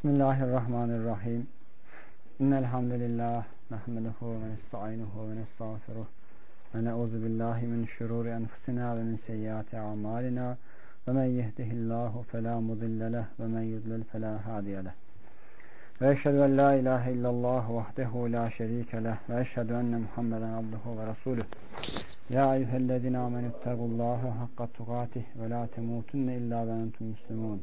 Bismillahirrahmanirrahim. İnnel hamdelellahi nahmeduhu ve nestainuhu ve nestağfiruh. Ve na'udzu billahi min şururi enfusina ve min seyyiati a'malina. Ve men yehdihillahu fela mudille leh ve men yudlil fela hadiye leh. Ve eşhedü en la ilahe illallah vahdehu la şerike leh ve eşhedü enne Muhammeden abduhu ve resuluh. Ya eyyühellezine amenüttegullaha hakka tukatih ve la temutunne illa ve entum muslimun.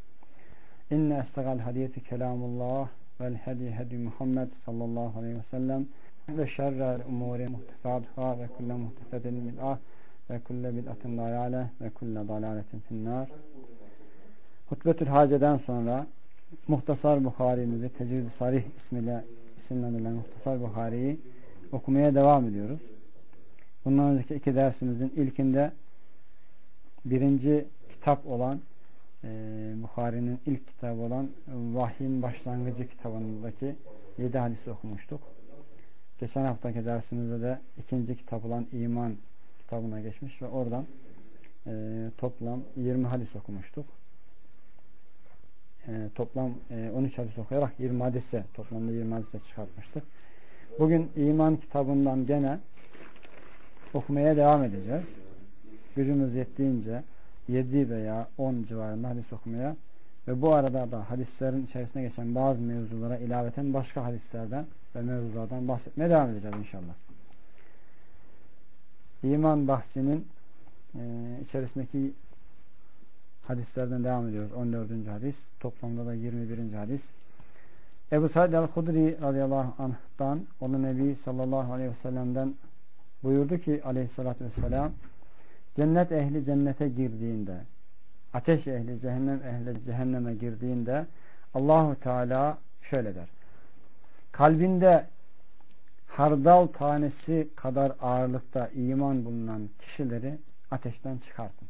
İnne estegal hadisi kelamullah vel hedi hedi Muhammed sallallahu aleyhi ve sellem ve şerrel umuri muhtesatuhâ ve kulle muhtesedin bid'ah ve kulle bid'atin dalale ve kulle dalaletin finnâr Hutbetül Hace'den sonra Muhtasar Bukhari'mizi Tecrid-i Sarih ismiyle isimlendirilen Muhtasar Bukhari'yi okumaya devam ediyoruz. Bundan önceki iki dersimizin ilkinde birinci kitap olan e, Bukhari'nin ilk kitabı olan Vahyin Başlangıcı kitabındaki 7 hadisi okumuştuk. Geçen haftaki dersimizde de ikinci kitap olan İman kitabına geçmiş ve oradan e, toplam 20 hadis okumuştuk. E, toplam e, 13 hadis okuyarak 20 hadise toplamda 20 hadise çıkartmıştık. Bugün İman kitabından gene okumaya devam edeceğiz. Gücümüz yettiğince 7 veya 10 civarında hadis okumaya ve bu arada da hadislerin içerisine geçen bazı mevzulara ilaveten başka hadislerden ve mevzulardan bahsetmeye devam edeceğiz inşallah. İman bahsinin e, içerisindeki hadislerden devam ediyoruz. 14. hadis. Toplamda da 21. hadis. Ebu Said el-Hudri radıyallahu anh'tan onu Nebi sallallahu aleyhi ve sellem'den buyurdu ki aleyhissalatü vesselam cennet ehli cennete girdiğinde ateş ehli cehennem ehli cehenneme girdiğinde Allahu Teala şöyle der. Kalbinde hardal tanesi kadar ağırlıkta iman bulunan kişileri ateşten çıkartın.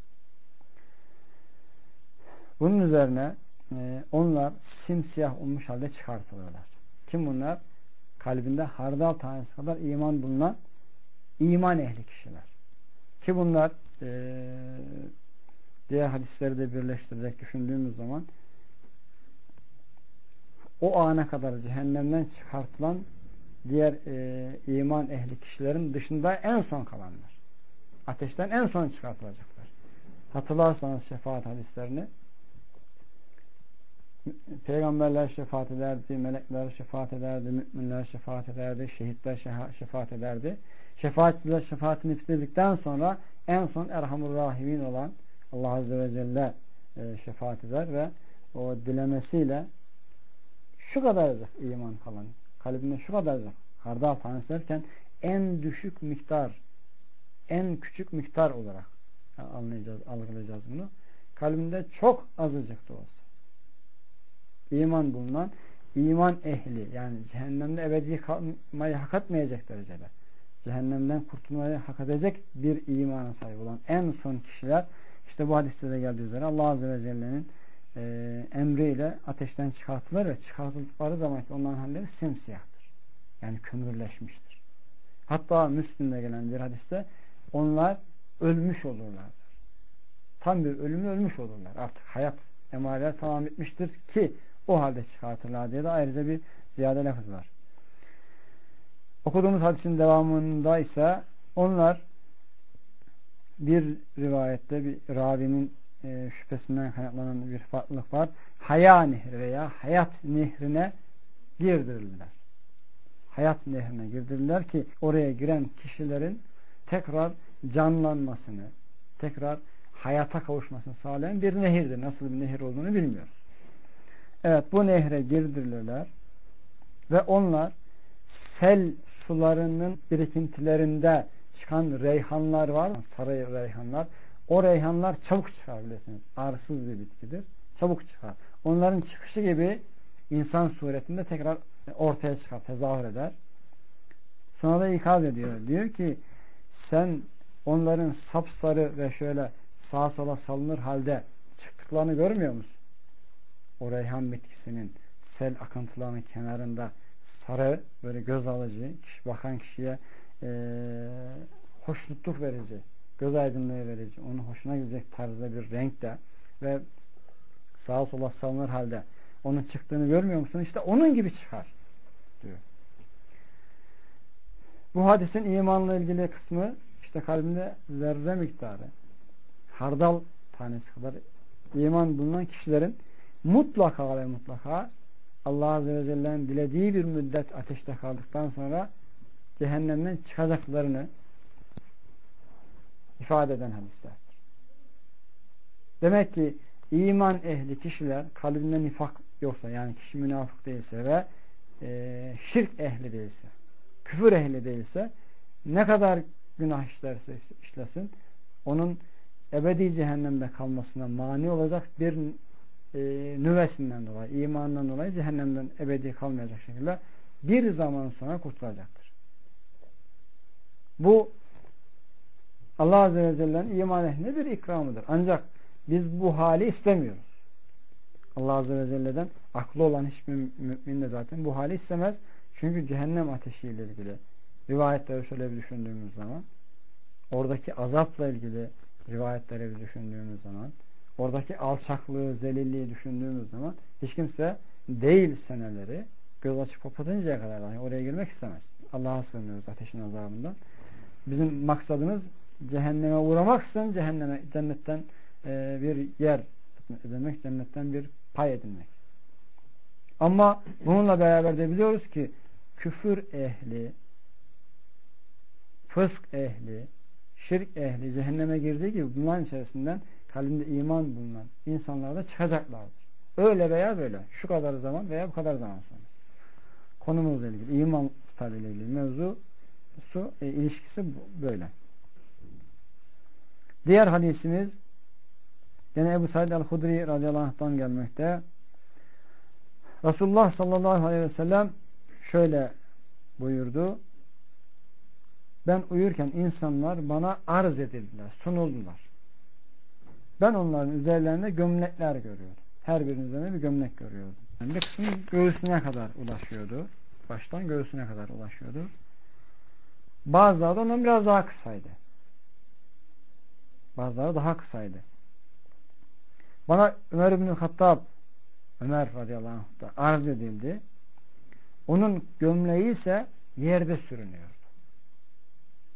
Bunun üzerine e, onlar simsiyah olmuş halde çıkartılıyorlar. Kim bunlar? Kalbinde hardal tanesi kadar iman bulunan iman ehli kişiler. Ki bunlar e, diğer hadisleri de birleştirerek düşündüğümüz zaman o ana kadar cehennemden çıkartılan diğer e, iman ehli kişilerin dışında en son kalanlar. Ateşten en son çıkartılacaklar. Hatırlarsanız şefaat hadislerini peygamberler şefaat ederdi, melekler şefaat ederdi, müminler şefaat ederdi, şehitler şefaat ederdi. Şefaatçiler şefaatini bitirdikten sonra en son Erhamur Rahimin olan Allah Azze ve Celle e, şefaat eder ve o dilemesiyle şu kadarcık iman kalan. Kalbinde şu kadarcık hardal tanesi derken en düşük miktar en küçük miktar olarak anlayacağız, algılayacağız bunu. Kalbinde çok azıcık da olsa. İman bulunan iman ehli yani cehennemde ebedi kalmayı hak etmeyecek derecede cehennemden kurtulmayı hak edecek bir imana sahip olan en son kişiler işte bu hadiste de geldiği üzere Allah Azze ve Celle'nin e, emriyle ateşten çıkartılır ve çıkartıldıkları zaman onların halleri simsiyahtır. Yani kömürleşmiştir. Hatta Müslim'de gelen bir hadiste onlar ölmüş olurlar. Tam bir ölümü ölmüş olurlar. Artık hayat emareler tamam bitmiştir ki o halde çıkartırlar diye de ayrıca bir ziyade lafız var. Okuduğumuz hadisin devamında ise onlar bir rivayette bir ravinin e, şüphesinden kaynaklanan bir farklılık var. Haya nehri veya hayat nehrine girdirildiler. Hayat nehrine girdirildiler ki oraya giren kişilerin tekrar canlanmasını, tekrar hayata kavuşmasını sağlayan bir nehirdir. Nasıl bir nehir olduğunu bilmiyoruz. Evet bu nehre girdirilirler ve onlar sel sularının birikintilerinde çıkan reyhanlar var. Sarı reyhanlar. O reyhanlar çabuk çıkar bilirsiniz. Ağrısız bir bitkidir. Çabuk çıkar. Onların çıkışı gibi insan suretinde tekrar ortaya çıkar, tezahür eder. Sonra da ikaz ediyor. Diyor ki sen onların sapsarı ve şöyle sağa sola salınır halde çıktıklarını görmüyor musun? O reyhan bitkisinin sel akıntılarının kenarında sarı böyle göz alıcı kişi, bakan kişiye e, hoşnutluk verici göz aydınlığı verici onun hoşuna gidecek tarzda bir renkte ve sağa sola salınır halde onun çıktığını görmüyor musun? İşte onun gibi çıkar diyor. Bu hadisin imanla ilgili kısmı işte kalbinde zerre miktarı hardal tanesi kadar iman bulunan kişilerin mutlaka ve mutlaka Allah Azze ve Celle'nin dilediği bir müddet ateşte kaldıktan sonra cehennemden çıkacaklarını ifade eden hadislerdir. Demek ki iman ehli kişiler kalbinde nifak yoksa yani kişi münafık değilse ve e, şirk ehli değilse küfür ehli değilse ne kadar günah işlerse işlesin onun ebedi cehennemde kalmasına mani olacak bir e, nüvesinden dolayı, imandan dolayı cehennemden ebedi kalmayacak şekilde bir zaman sonra kurtulacaktır. Bu Allah Azze ve Celle'nin iman ehline bir ikramıdır. Ancak biz bu hali istemiyoruz. Allah Azze ve Celle'den aklı olan hiçbir mümin de zaten bu hali istemez. Çünkü cehennem ateşiyle ilgili rivayetleri şöyle bir düşündüğümüz zaman oradaki azapla ilgili rivayetleri bir düşündüğümüz zaman oradaki alçaklığı, zelilliği düşündüğümüz zaman hiç kimse değil seneleri göz açıp kapatıncaya kadar dahi oraya girmek istemez. Allah'a sığınıyoruz ateşin azabından. Bizim maksadımız cehenneme uğramaksın cehenneme cennetten e, bir yer edinmek, cennetten bir pay edinmek. Ama bununla beraber de biliyoruz ki küfür ehli, fısk ehli, şirk ehli cehenneme girdiği gibi bunların içerisinden kalbinde iman bulunan insanlar da çıkacaklardır. Öyle veya böyle. Şu kadar zaman veya bu kadar zaman sonra. Konumuzla ilgili, iman kitabıyla ilgili mevzu su e, ilişkisi böyle. Diğer hadisimiz yine Ebu Said el-Hudri radıyallahu anh'tan gelmekte. Resulullah sallallahu aleyhi ve sellem şöyle buyurdu. Ben uyurken insanlar bana arz edildiler, sunuldular. Ben onların üzerlerinde gömlekler görüyordum. Her birinin üzerine bir gömlek görüyordum. Yani bir kısmı göğsüne kadar ulaşıyordu. Baştan göğsüne kadar ulaşıyordu. Bazıları da ondan biraz daha kısaydı. Bazıları daha kısaydı. Bana Ömer bin Hattab Ömer radıyallahu anh da arz edildi. Onun gömleği ise yerde sürünüyordu.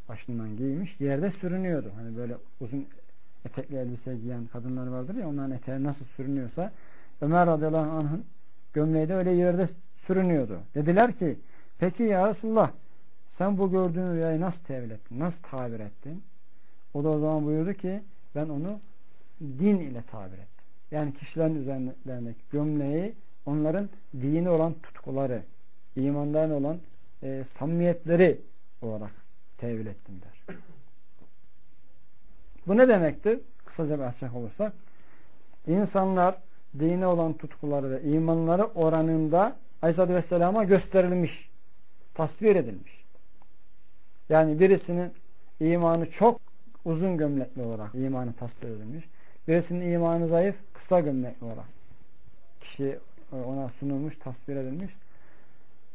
Başından giymiş yerde sürünüyordu. Hani böyle uzun etekli elbise giyen kadınlar vardır ya onların eteği nasıl sürünüyorsa Ömer radıyallahu anh'ın gömleği de öyle yerde sürünüyordu. Dediler ki peki ya Resulullah sen bu gördüğün rüyayı nasıl tevil ettin? Nasıl tabir ettin? O da o zaman buyurdu ki ben onu din ile tabir ettim. Yani kişilerin üzerlerindeki gömleği onların dini olan tutkuları, imandan olan e, samimiyetleri olarak tevil ettim der. Bu ne demektir? Kısaca bir açacak olursak. İnsanlar dine olan tutkuları ve imanları oranında Aleyhisselatü Vesselam'a gösterilmiş, tasvir edilmiş. Yani birisinin imanı çok uzun gömlekli olarak imanı tasvir edilmiş. Birisinin imanı zayıf, kısa gömlekli olarak kişi ona sunulmuş, tasvir edilmiş.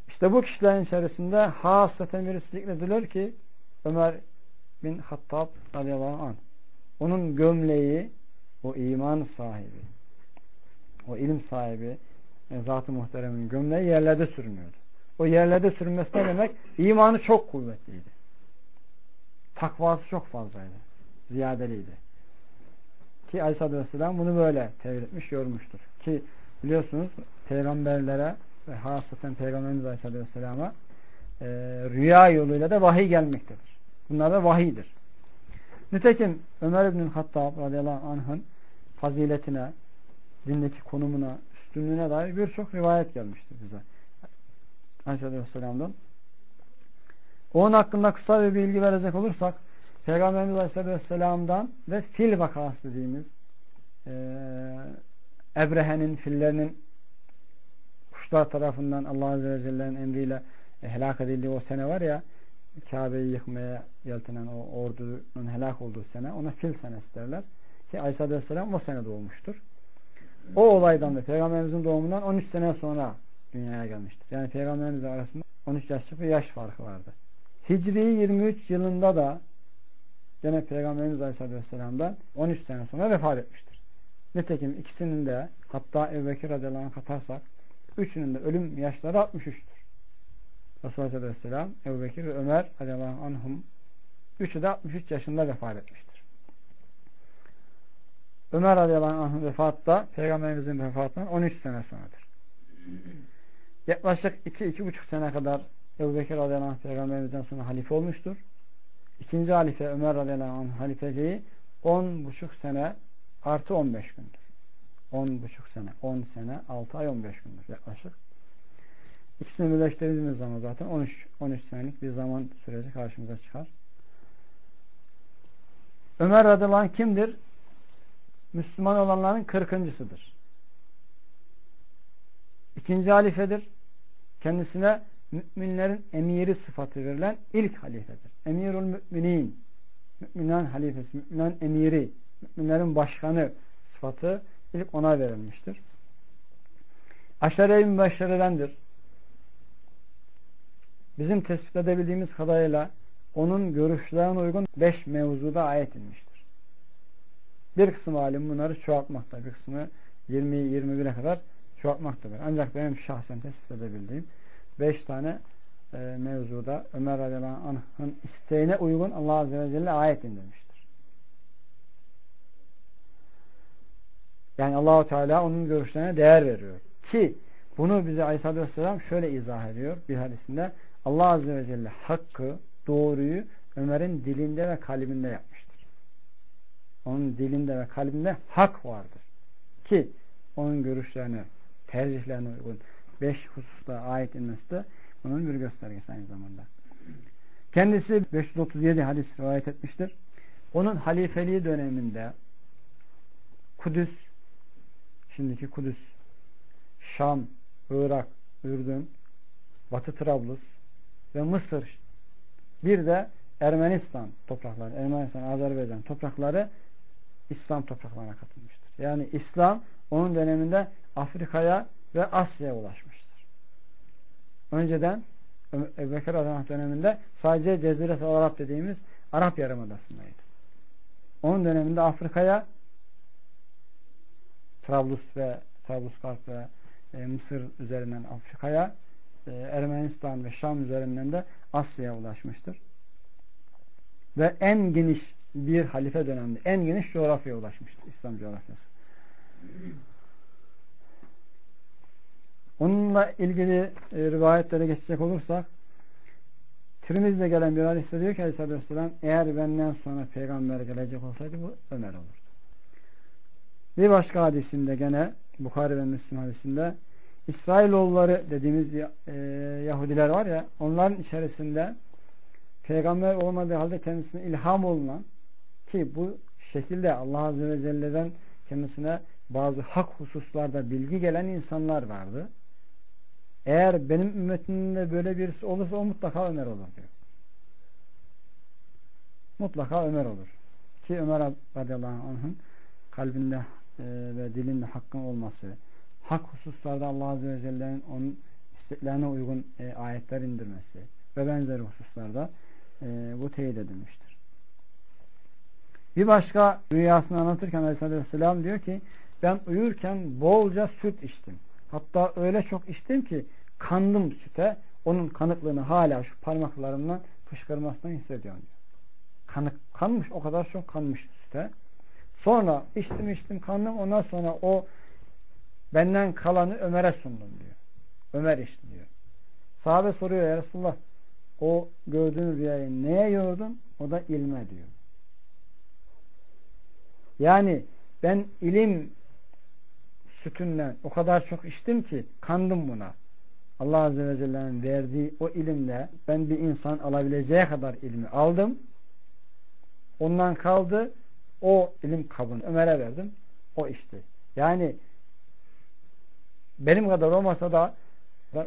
İşte bu kişilerin içerisinde hasaten birisi zikredilir ki Ömer bin Hattab radıyallahu anh onun gömleği o iman sahibi o ilim sahibi e, zat-ı muhteremin gömleği yerlerde sürünüyordu. O yerlerde sürünmesi ne demek? İmanı çok kuvvetliydi. Takvası çok fazlaydı. Ziyadeliydi. Ki Aleyhisselatü Vesselam bunu böyle tevil etmiş, yormuştur. Ki biliyorsunuz peygamberlere ve hasaten Peygamberimiz Aleyhisselatü Vesselam'a e, rüya yoluyla da vahiy gelmektedir. Bunlar da vahiydir. Nitekim Ömer İbn Hattab radıyallahu anh'ın faziletine, dindeki konumuna, üstünlüğüne dair birçok rivayet gelmiştir bize. Aleyhisselatü Vesselam'dan. Onun hakkında kısa bir bilgi verecek olursak Peygamberimiz Aleyhisselatü Vesselam'dan ve fil vakası dediğimiz e, Ebrehe'nin fillerinin kuşlar tarafından Allah Azze ve Celle'nin emriyle e, helak edildiği o sene var ya Kabe'yi yıkmaya yeltenen o ordunun helak olduğu sene ona fil senesi derler. Ki Aleyhisselatü Vesselam o sene doğmuştur. O olaydan da Peygamberimizin doğumundan 13 sene sonra dünyaya gelmiştir. Yani Peygamberimizle arasında 13 yaşlık bir yaş farkı vardı. Hicri 23 yılında da gene Peygamberimiz Aleyhisselatü Vesselam'dan 13 sene sonra vefat etmiştir. Nitekim ikisinin de hatta Ebu Bekir katarsak üçünün de ölüm yaşları 63'tür. Resulullah Aleyhisselatü Vesselam, Ebu Bekir ve Ömer radıyallahu anhum üçü de 63 yaşında vefat etmiştir. Ömer radıyallahu anh'ın vefatta Peygamberimizin vefatından 13 sene sonradır. Yaklaşık 2-2,5 sene kadar Ebu Bekir radıyallahu anh Peygamberimizden sonra halife olmuştur. İkinci halife Ömer radıyallahu anh halifeliği 10,5 sene artı 15 gündür. 10,5 sene. 10 sene 6 ay 15 gündür yaklaşık. İkisini birleştirdiğimiz zaman zaten 13, 13 senelik bir zaman süreci karşımıza çıkar. Ömer radıyallahu kimdir? Müslüman olanların kırkıncısıdır. İkinci halifedir. Kendisine müminlerin emiri sıfatı verilen ilk halifedir. Emirul müminin. Müminlerin halifesi, müminlerin emiri, müminlerin başkanı sıfatı ilk ona verilmiştir. Aşere-i mübeşşeredendir. Bizim tespit edebildiğimiz kadarıyla onun görüşlerine uygun beş mevzuda ayet inmiştir. Bir kısım alim bunları çoğaltmakta. Bir kısmı 20-21'e kadar çoğaltmaktadır. Ancak benim şahsen tespit edebildiğim beş tane e, mevzuda Ömer radıyallahu anh'ın isteğine uygun Allah azze ve celle ayet indirmiştir. Yani Allahu Teala onun görüşlerine değer veriyor. Ki bunu bize Aleyhisselatü Vesselam şöyle izah ediyor bir hadisinde. Allah Azze ve Celle hakkı, doğruyu Ömer'in dilinde ve kalbinde yapmıştır. Onun dilinde ve kalbinde hak vardır. Ki onun görüşlerine, tercihlerine uygun beş hususta ayet inmesi de bunun bir göstergesi aynı zamanda. Kendisi 537 hadis rivayet etmiştir. Onun halifeliği döneminde Kudüs, şimdiki Kudüs, Şam, Irak, Ürdün, Batı Trablus ve Mısır bir de Ermenistan toprakları, Ermenistan, Azerbaycan toprakları İslam topraklarına katılmıştır. Yani İslam onun döneminde Afrika'ya ve Asya'ya ulaşmıştır. Önceden Ebu Bekir Adamah döneminde sadece Ceziret Arap dediğimiz Arap Yarımadası'ndaydı. Onun döneminde Afrika'ya Trablus ve Trablusgarp ve e, Mısır üzerinden Afrika'ya e, Ermenistan ve Şam üzerinden de Asya'ya ulaşmıştır. Ve en geniş bir halife döneminde en geniş coğrafyaya ulaşmıştır. İslam coğrafyası. Onunla ilgili e, rivayetlere geçecek olursak Tirmiz'de gelen bir hadiste diyor ki Aleyhisselatü Vesselam eğer benden sonra peygamber gelecek olsaydı bu Ömer olurdu. Bir başka hadisinde gene Bukhari ve Müslim hadisinde İsrailoğulları dediğimiz e, Yahudiler var ya onların içerisinde peygamber olmadığı halde kendisine ilham olunan ki bu şekilde Allah Azze ve Celle'den kendisine bazı hak hususlarda bilgi gelen insanlar vardı. Eğer benim ümmetimde böyle birisi olursa o mutlaka Ömer olur diyor. Mutlaka Ömer olur. Ki Ömer radıyallahu anh'ın kalbinde e, ve dilinde hakkın olması, hak hususlarda Allah Azze ve Celle'nin onun isteklerine uygun e, ayetler indirmesi ve benzeri hususlarda e, bu teyit edilmiştir. Bir başka rüyasını anlatırken Aleyhisselatü Vesselam diyor ki ben uyurken bolca süt içtim. Hatta öyle çok içtim ki kandım süte onun kanıklığını hala şu parmaklarımla fışkırmasını hissediyorum diyor. Kanık, kanmış o kadar çok kanmış süte. Sonra içtim içtim kandım ondan sonra o benden kalanı Ömer'e sundum diyor. Ömer içti diyor. Sahabe soruyor ya Resulullah o gördüğün rüyayı neye yordun? O da ilme diyor. Yani ben ilim sütünden o kadar çok içtim ki kandım buna. Allah Azze ve Celle'nin verdiği o ilimle ben bir insan alabileceği kadar ilmi aldım. Ondan kaldı o ilim kabını Ömer'e verdim. O içti. Yani benim kadar olmasa da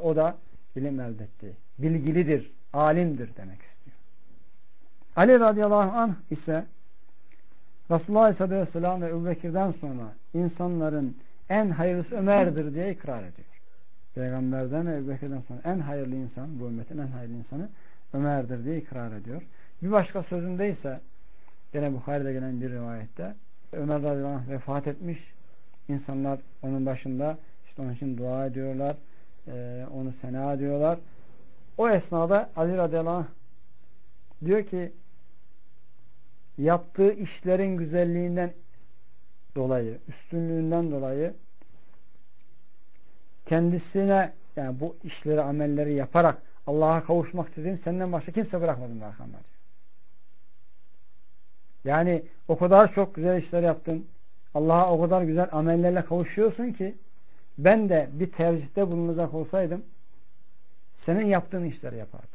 O da ilim elde etti. Bilgilidir, alimdir demek istiyor. Ali radıyallahu anh ise Resulullah Aleyhisselatü Vesselam ve Ebu Bekir'den sonra insanların en hayırlısı Ömer'dir diye ikrar ediyor. Peygamberden ve Ebu Bekir'den sonra en hayırlı insan, bu ümmetin en hayırlı insanı Ömer'dir diye ikrar ediyor. Bir başka sözünde ise gene Bukhari'de gelen bir rivayette Ömer radıyallahu anh vefat etmiş. İnsanlar onun başında işte onun için dua ediyorlar. E, onu sena ediyorlar. O esnada Ali radıyallahu anh diyor ki yaptığı işlerin güzelliğinden dolayı, üstünlüğünden dolayı kendisine yani bu işleri, amelleri yaparak Allah'a kavuşmak istediğim senden başka kimse bırakmadım arkamda diyor. Yani o kadar çok güzel işler yaptın. Allah'a o kadar güzel amellerle kavuşuyorsun ki ben de bir tercihte bulunacak olsaydım senin yaptığın işleri yapardım.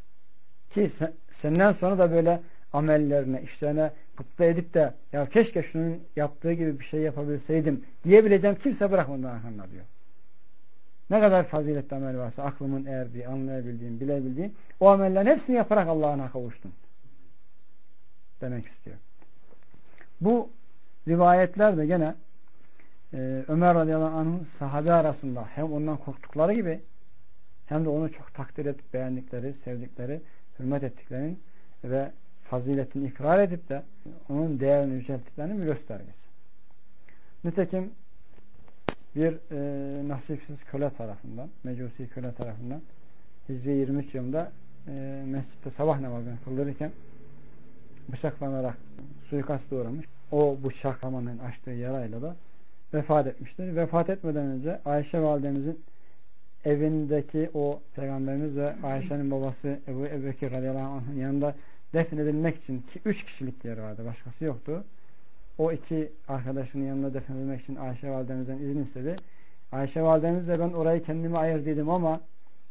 Ki sen, senden sonra da böyle amellerine, işlerine kutlu edip de ya keşke şunun yaptığı gibi bir şey yapabilseydim diyebileceğim kimse bırakmadı arkamda diyor. Ne kadar faziletli amel varsa aklımın erdiği, anlayabildiğim, bilebildiğim o amellerin hepsini yaparak Allah'ına kavuştum. Demek istiyor. Bu rivayetler de gene e, Ömer radıyallahu anh'ın sahabe arasında hem ondan korktukları gibi hem de onu çok takdir edip beğendikleri, sevdikleri, hürmet ettiklerinin ve faziletini ikrar edip de onun değerini yücelttiklerinin bir göstergesi. Nitekim bir e, nasipsiz köle tarafından, mecusi köle tarafından Hicri 23 yılında e, mescitte sabah namazını kıldırırken bıçaklanarak suikast uğramış. O bıçak tamamen açtığı yarayla da vefat etmiştir. Vefat etmeden önce Ayşe validemizin evindeki o peygamberimiz ve Ayşe'nin babası Ebu Ebubekir radıyallahu anh'ın yanında defnedilmek için ki üç kişilik yer vardı. Başkası yoktu. O iki arkadaşının yanında defnedilmek için Ayşe validemizden izin istedi. Ayşe validemiz de ben orayı kendime ayırdıydım ama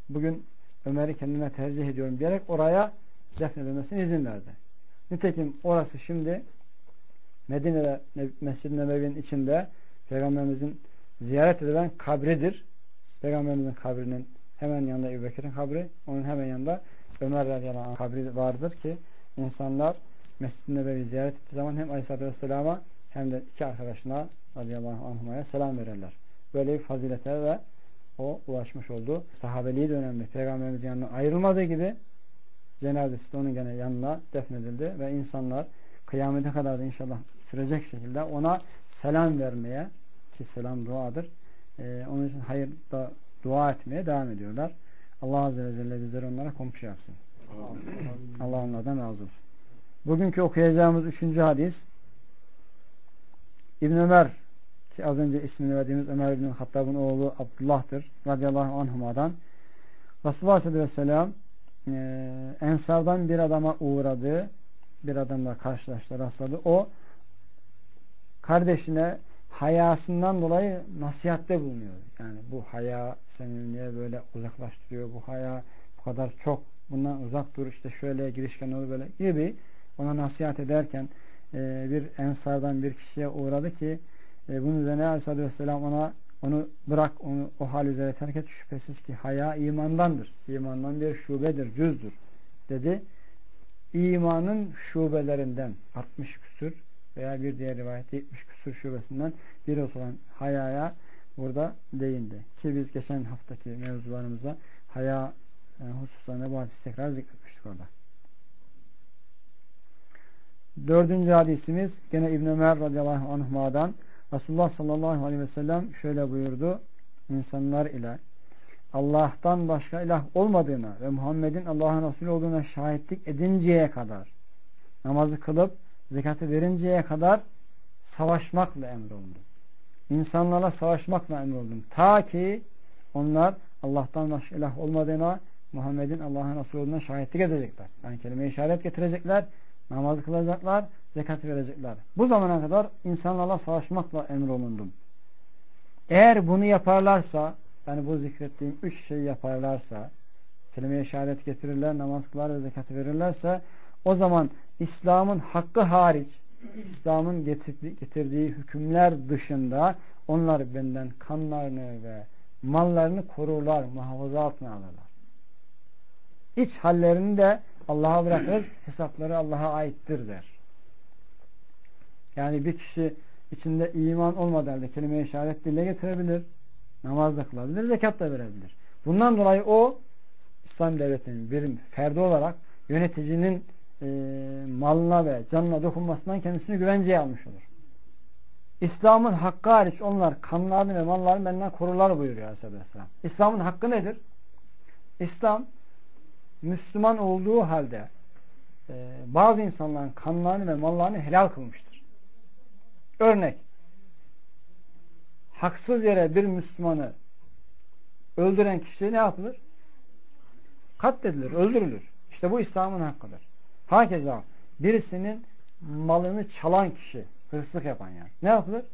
bugün Ömer'i kendime tercih ediyorum diyerek oraya defnedilmesine izin verdi. Nitekim orası şimdi Medine'de Mescid-i Nebevi'nin içinde Peygamberimizin ziyaret edilen kabridir. Peygamberimizin kabrinin hemen yanında Ebu Bekir'in kabri, onun hemen yanında Ömer radıyallahu anh kabri vardır ki insanlar Mescid-i Nebevi ziyaret ettiği zaman hem Aleyhisselatü Vesselam'a hem de iki arkadaşına radıyallahu anhuma'ya selam verirler. Böyle bir fazilete ve o ulaşmış oldu. Sahabeliği de önemli. Peygamberimizin yanına ayrılmadığı gibi cenazesi de onun gene yanına defnedildi ve insanlar kıyamete kadar da inşallah sürecek şekilde ona selam vermeye ki selam duadır. Ee, onun için hayır da dua etmeye devam ediyorlar. Allah Azze ve Celle bizleri onlara komşu yapsın. Allah onlardan razı olsun. Bugünkü okuyacağımız üçüncü hadis İbn Ömer ki az önce ismini verdiğimiz Ömer İbn Hattab'ın oğlu Abdullah'tır. Radıyallahu anhuma'dan Resulullah Aleyhisselatü Vesselam e, Ensardan bir adama uğradı. Bir adamla karşılaştı, rastladı. O kardeşine hayasından dolayı nasihatte bulunuyor. Yani bu haya seni niye böyle uzaklaştırıyor? Bu haya bu kadar çok bundan uzak dur işte şöyle girişken olur böyle gibi ona nasihat ederken e, bir ensardan bir kişiye uğradı ki e, bunun üzerine Aleyhisselatü Vesselam ona onu bırak onu o hal üzere terk et şüphesiz ki haya imandandır. İmandan bir şubedir, cüzdür dedi. İmanın şubelerinden 60 küsür veya bir diğer rivayette 70 küsur şubesinden biri olan hayaya burada değindi. Ki biz geçen haftaki mevzularımızda haya yani e, hususlarında bu hadisi tekrar zikretmiştik orada. Dördüncü hadisimiz gene İbn Ömer radıyallahu anhuma'dan Resulullah sallallahu aleyhi ve sellem şöyle buyurdu. insanlar ile Allah'tan başka ilah olmadığına ve Muhammed'in Allah'ın Resulü olduğuna şahitlik edinceye kadar namazı kılıp zekatı verinceye kadar savaşmakla emrolundum. İnsanlarla savaşmakla emrolundum. Ta ki onlar Allah'tan başka ilah olmadığına Muhammed'in Allah'ın Resulü olduğuna şahitlik edecekler. Yani kelime-i işaret getirecekler, namaz kılacaklar, zekat verecekler. Bu zamana kadar insanlarla savaşmakla emrolundum. Eğer bunu yaparlarsa, yani bu zikrettiğim üç şeyi yaparlarsa, kelime-i işaret getirirler, namaz kılar ve zekatı verirlerse, o zaman İslam'ın hakkı hariç, İslam'ın getirdiği, hükümler dışında onlar benden kanlarını ve mallarını korurlar, muhafaza altına alırlar. İç hallerini de Allah'a bırakırız, hesapları Allah'a aittir der. Yani bir kişi içinde iman olmadan halde kelime-i şehadet dile getirebilir, namaz da kılabilir, zekat da verebilir. Bundan dolayı o İslam devletinin bir ferdi olarak yöneticinin e, malına ve canına dokunmasından kendisini güvenceye almış olur. İslam'ın hakkı hariç onlar kanlarını ve mallarını benden korurlar buyuruyor Aleyhisselam. İslam'ın hakkı nedir? İslam Müslüman olduğu halde e, bazı insanların kanlarını ve mallarını helal kılmıştır. Örnek haksız yere bir Müslümanı öldüren kişi ne yapılır? Katledilir, öldürülür. İşte bu İslam'ın hakkıdır. Hakeza birisinin malını çalan kişi, hırsızlık yapan yani. Ne yapılır?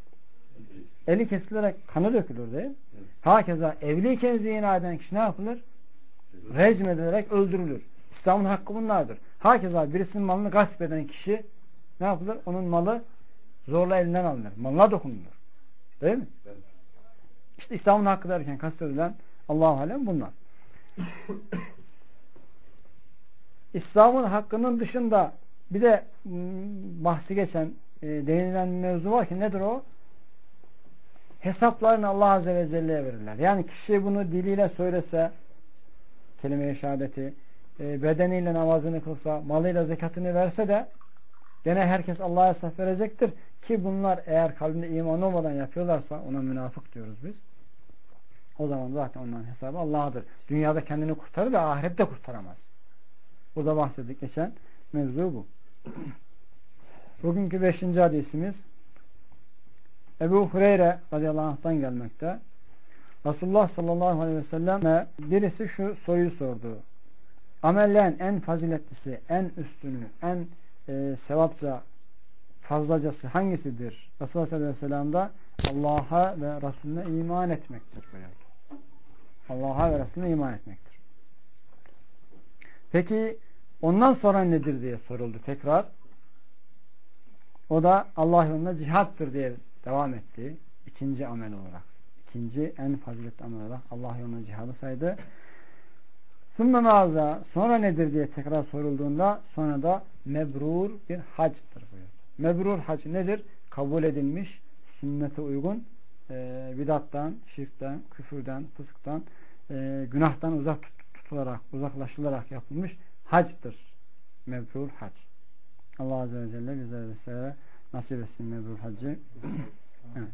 Eli kesilerek kanı dökülür değil mi? Hakeza evliyken zina eden kişi ne yapılır? Recm edilerek öldürülür. İslam'ın hakkı bunlardır. Hakeza birisinin malını gasp eden kişi ne yapılır? Onun malı zorla elinden alınır. Malına dokunulur. Değil mi? İşte İslam'ın hakkı derken kastedilen Allah-u Alem bunlar. İslam'ın hakkının dışında bir de bahsi geçen e, değinilen mevzu var ki nedir o? Hesaplarını Allah Azze ve Celle'ye verirler. Yani kişi bunu diliyle söylese kelime-i şehadeti e, bedeniyle namazını kılsa malıyla zekatını verse de gene herkes Allah'a hesap verecektir ki bunlar eğer kalbinde iman olmadan yapıyorlarsa ona münafık diyoruz biz. O zaman zaten onların hesabı Allah'adır. Dünyada kendini kurtarır ve ahirette kurtaramaz. Burada bahsettik geçen mevzu bu. Bugünkü beşinci hadisimiz Ebu Hureyre radıyallahu anh'tan gelmekte. Resulullah sallallahu aleyhi ve selleme birisi şu soruyu sordu. Amellerin en faziletlisi, en üstünü, en e, sevapça, fazlacası hangisidir? Resulullah sallallahu aleyhi ve sellem de Allah'a ve Resulüne iman etmektir. Allah'a ve Resulüne iman etmektir. Peki ondan sonra nedir diye soruldu tekrar. O da Allah yolunda cihattır diye devam etti. İkinci amel olarak. İkinci en faziletli amel olarak Allah yolunda cihadı saydı. Sümme mağaza sonra nedir diye tekrar sorulduğunda sonra da mebrur bir hacdır buyurdu. Mebrur hac nedir? Kabul edilmiş, sünnete uygun, e, bidattan, şirkten, küfürden, fısıktan, e, günahtan uzak tutularak, uzaklaşılarak yapılmış hacdır. Mebrur hac. Allah Azze ve Celle bize ve nasip etsin mebrur hacı. evet.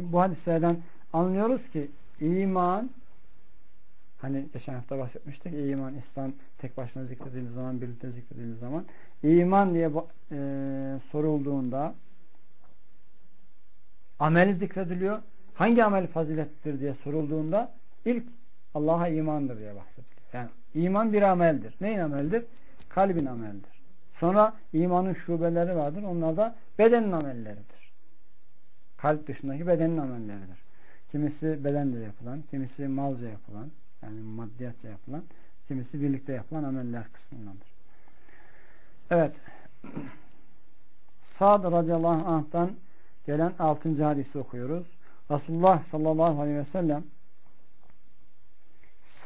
Bu hadislerden anlıyoruz ki iman hani geçen hafta bahsetmiştik iman, İslam tek başına zikredildiği zaman birlikte zikredildiği zaman iman diye e, sorulduğunda amel zikrediliyor. Hangi amel fazilettir diye sorulduğunda ilk Allah'a imandır diye bahsediliyor. Yani iman bir ameldir. Neyin ameldir? Kalbin ameldir. Sonra imanın şubeleri vardır. Onlar da bedenin amelleridir. Kalp dışındaki bedenin amelleridir. Kimisi bedenle yapılan, kimisi malca yapılan, yani maddiyatça yapılan, kimisi birlikte yapılan ameller kısmındandır. Evet. Sa'd radıyallahu anh'tan gelen 6. hadisi okuyoruz. Resulullah sallallahu aleyhi ve sellem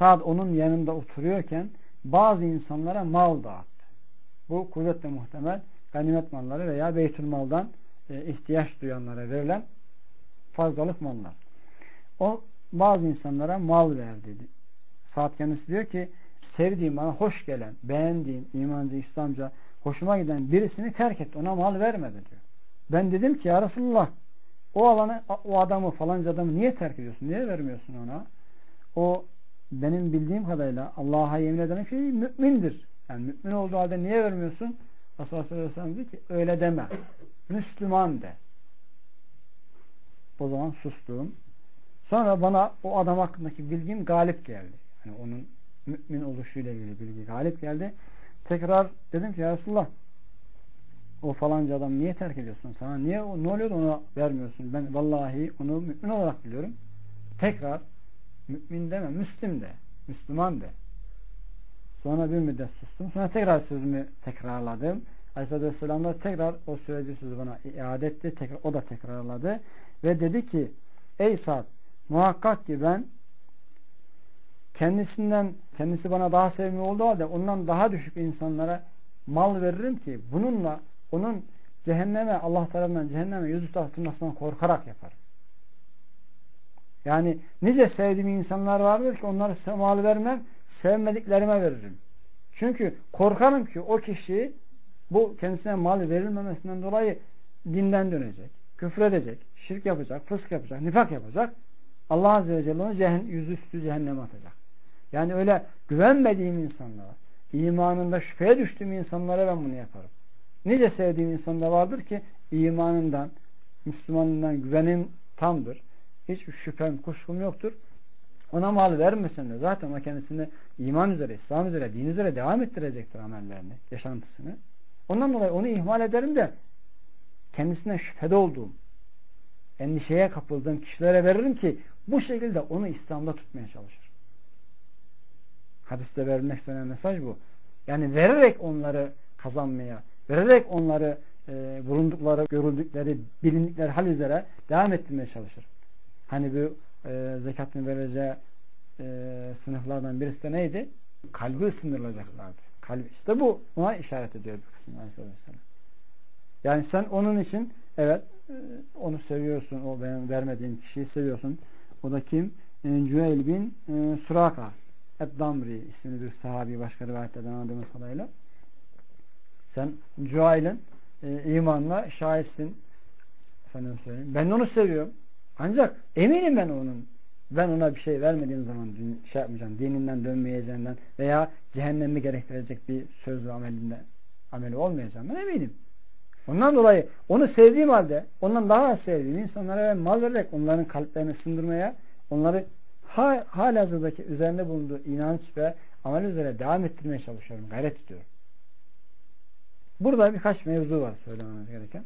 Sa'd onun yanında oturuyorken bazı insanlara mal dağıttı. Bu kuvvetle muhtemel ganimet malları veya beytül maldan e, ihtiyaç duyanlara verilen fazlalık mallar. O bazı insanlara mal verdi. Saat kendisi diyor ki sevdiğim, bana hoş gelen, beğendiğim, imancı, İslamca hoşuma giden birisini terk etti. Ona mal vermedi diyor. Ben dedim ki ya Resulullah o alanı, o adamı falanca adamı niye terk ediyorsun? Niye vermiyorsun ona? O benim bildiğim kadarıyla Allah'a yemin eden şey mümindir. Yani mümin olduğu halde niye vermiyorsun? Resulullah sallallahu aleyhi ve sellem diyor ki öyle deme. Müslüman de. O zaman sustum. Sonra bana o adam hakkındaki bilgim galip geldi. Yani onun mümin oluşuyla ilgili bilgi galip geldi. Tekrar dedim ki ya Resulullah o falanca adam niye terk ediyorsun sana? Niye ne oluyor da ona vermiyorsun? Ben vallahi onu mümin olarak biliyorum. Tekrar mümin deme, Müslim de. Müslüman de. Sonra bir müddet sustum. Sonra tekrar sözümü tekrarladım. Aleyhisselatü Vesselam da tekrar o söylediği sözü bana iade etti. Tekrar, o da tekrarladı. Ve dedi ki ey Sa'd muhakkak ki ben kendisinden kendisi bana daha sevimli olduğu halde ondan daha düşük insanlara mal veririm ki bununla onun cehenneme Allah tarafından cehenneme yüzüstü atılmasından korkarak yaparım. Yani nice sevdiğim insanlar vardır ki onlara mal vermem sevmediklerime veririm. Çünkü korkarım ki o kişi bu kendisine mal verilmemesinden dolayı dinden dönecek, küfredecek, şirk yapacak, fısk yapacak, nifak yapacak. Allah Azze ve Celle onu cehen, yüzüstü cehenneme atacak. Yani öyle güvenmediğim insanlara, imanında şüpheye düştüğüm insanlara ben bunu yaparım. Nice sevdiğim insanlar vardır ki imanından, Müslümanından güvenim tamdır. Hiçbir şüphem, kuşkum yoktur. Ona mal vermesen de zaten o kendisini iman üzere, İslam üzere, din üzere devam ettirecektir amellerini, yaşantısını. Ondan dolayı onu ihmal ederim de kendisine şüphede olduğum, endişeye kapıldığım kişilere veririm ki bu şekilde onu İslam'da tutmaya çalışır. Hadiste verilmek istenen mesaj bu. Yani vererek onları kazanmaya, vererek onları e, bulundukları, görüldükleri, bilindikleri hal üzere devam ettirmeye çalışır. Hani bu e, zekatın vereceği e, sınıflardan birisi de neydi? Kalbi ısındırılacaklardı. Kalbi. İşte bu ona işaret ediyor bir kısım Aleyhisselam. Yani sen onun için evet e, onu seviyorsun. O benim vermediğim kişiyi seviyorsun. O da kim? E, Cüeyl bin e, Suraka Eddamri isimli bir sahabi başka rivayetlerden anladığımız kadarıyla. Sen Cüeyl'in e, imanla şahitsin. Efendim söyleyeyim. Ben onu seviyorum. Ancak eminim ben onun ben ona bir şey vermediğim zaman şey yapmayacağım, dininden dönmeyeceğinden veya cehennemi gerektirecek bir söz ve amelinde, ameli olmayacağım ben eminim. Ondan dolayı onu sevdiğim halde ondan daha az sevdiğim insanlara ben mal vererek onların kalplerini ısındırmaya, onları ha, halihazırdaki üzerinde bulunduğu inanç ve amel üzere devam ettirmeye çalışıyorum, gayret ediyorum. Burada birkaç mevzu var söylememiz gereken.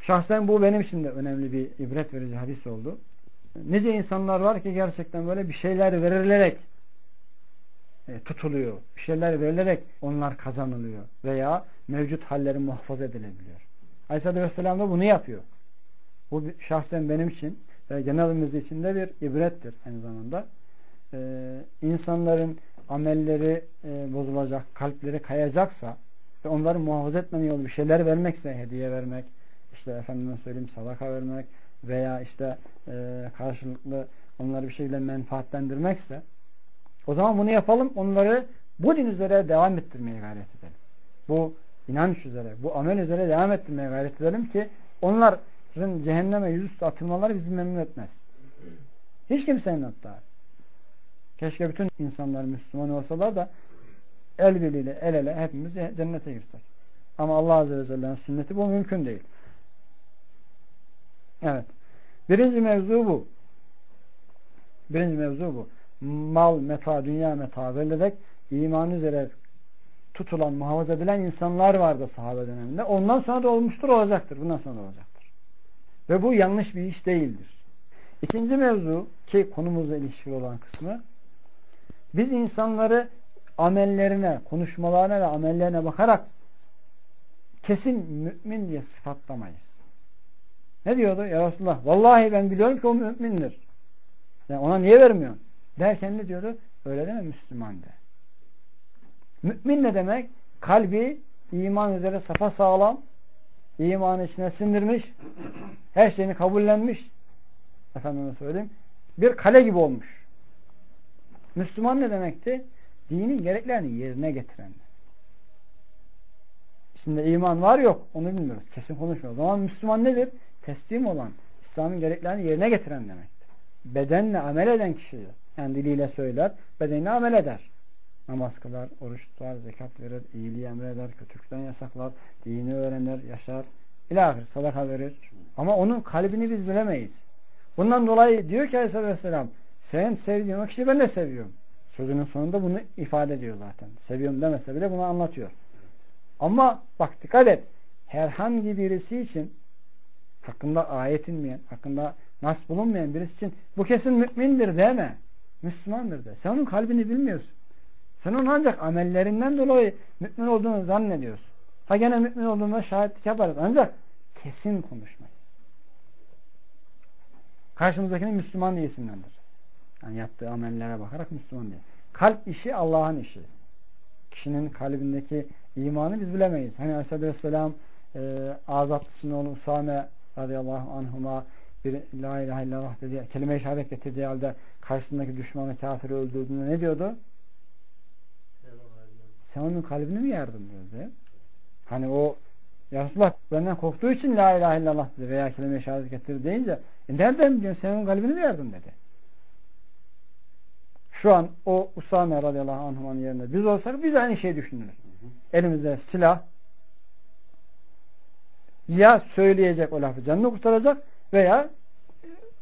Şahsen bu benim için de önemli bir ibret verici hadis oldu. Nice insanlar var ki gerçekten böyle bir şeyler verilerek e, tutuluyor. Bir şeyler verilerek onlar kazanılıyor. Veya mevcut halleri muhafaza edilebiliyor. Aleyhisselatü Vesselam da bunu yapıyor. Bu şahsen benim için ve genelimiz için de bir ibrettir aynı zamanda. Ee, insanların amelleri e, bozulacak, kalpleri kayacaksa ve onları muhafaza etmenin yolu bir şeyler vermekse, hediye vermek, işte efendime söyleyeyim sadaka vermek veya işte e, karşılıklı onları bir şekilde menfaatlendirmekse o zaman bunu yapalım. Onları bu din üzere devam ettirmeye gayret edelim. Bu inanç üzere, bu amel üzere devam ettirmeye gayret edelim ki onların cehenneme yüzüstü atılmaları bizi memnun etmez. Hiç kimsenin hatta. Keşke bütün insanlar Müslüman olsalar da el birliğiyle, el ele hepimiz cennete girsek. Ama Allah Azze ve Celle'nin sünneti bu mümkün değil. Evet. Birinci mevzu bu. Birinci mevzu bu. Mal, meta, dünya meta verilerek iman üzere tutulan, muhafaza edilen insanlar vardı sahabe döneminde. Ondan sonra da olmuştur, olacaktır. Bundan sonra da olacaktır. Ve bu yanlış bir iş değildir. İkinci mevzu ki konumuzla ilişkili olan kısmı biz insanları amellerine, konuşmalarına ve amellerine bakarak kesin mümin diye sıfatlamayız. Ne diyordu? Ya Resulullah vallahi ben biliyorum ki o mümindir. Yani ona niye vermiyorsun? Derken ne diyordu? Öyle deme Müslüman de. Mümin ne demek? Kalbi iman üzere safa sağlam, imanı içine sindirmiş, her şeyini kabullenmiş, efendime söyleyeyim, bir kale gibi olmuş. Müslüman ne demekti? Dinin gereklerini yerine getiren. Şimdi iman var yok onu bilmiyoruz. Kesin konuşmuyoruz. O zaman Müslüman nedir? Teslim olan, İslam'ın gereklerini yerine getiren demektir. Bedenle amel eden kişi, yani diliyle söyler, bedenle amel eder. Namaz kılar, oruç tutar, zekat verir, iyiliği emreder, kötülükten yasaklar, dini öğrenir, yaşar, ilahir sadaka verir. Ama onun kalbini biz bilemeyiz. Bundan dolayı diyor ki Aleyhisselatü Vesselam, sen sevdiğin o kişiyi ben de seviyorum. Sözünün sonunda bunu ifade ediyor zaten. Seviyorum demese bile bunu anlatıyor. Ama bak dikkat et. Herhangi birisi için hakkında ayet inmeyen, hakkında nas bulunmayan birisi için bu kesin mümindir deme. Müslümandır de. Sen onun kalbini bilmiyorsun. Sen onun ancak amellerinden dolayı mümin olduğunu zannediyorsun. Ha gene mümin olduğunda şahitlik yaparız. Ancak kesin konuşmayız. Karşımızdakini Müslüman diye isimlendiririz. Yani yaptığı amellere bakarak Müslüman diye. Kalp işi Allah'ın işi. Kişinin kalbindeki imanı biz bilemeyiz. Hani Aleyhisselam e, azatlısının oğlu Usame radıyallahu anhuma bir la ilahe illallah dedi, kelime-i şehadet getirdiği halde karşısındaki düşmanı kafiri öldürdüğünde ne diyordu? Sen onun kalbini mi yardın diyordu. Hani o ya Resulullah benden korktuğu için la ilahe illallah dedi veya kelime-i şehadet getir deyince e nereden biliyorsun sen onun kalbini mi yardın dedi. Şu an o Usame radıyallahu anh'ın yerinde biz olsak biz aynı şeyi düşünürüz. Elimizde silah ya söyleyecek o lafı canını kurtaracak veya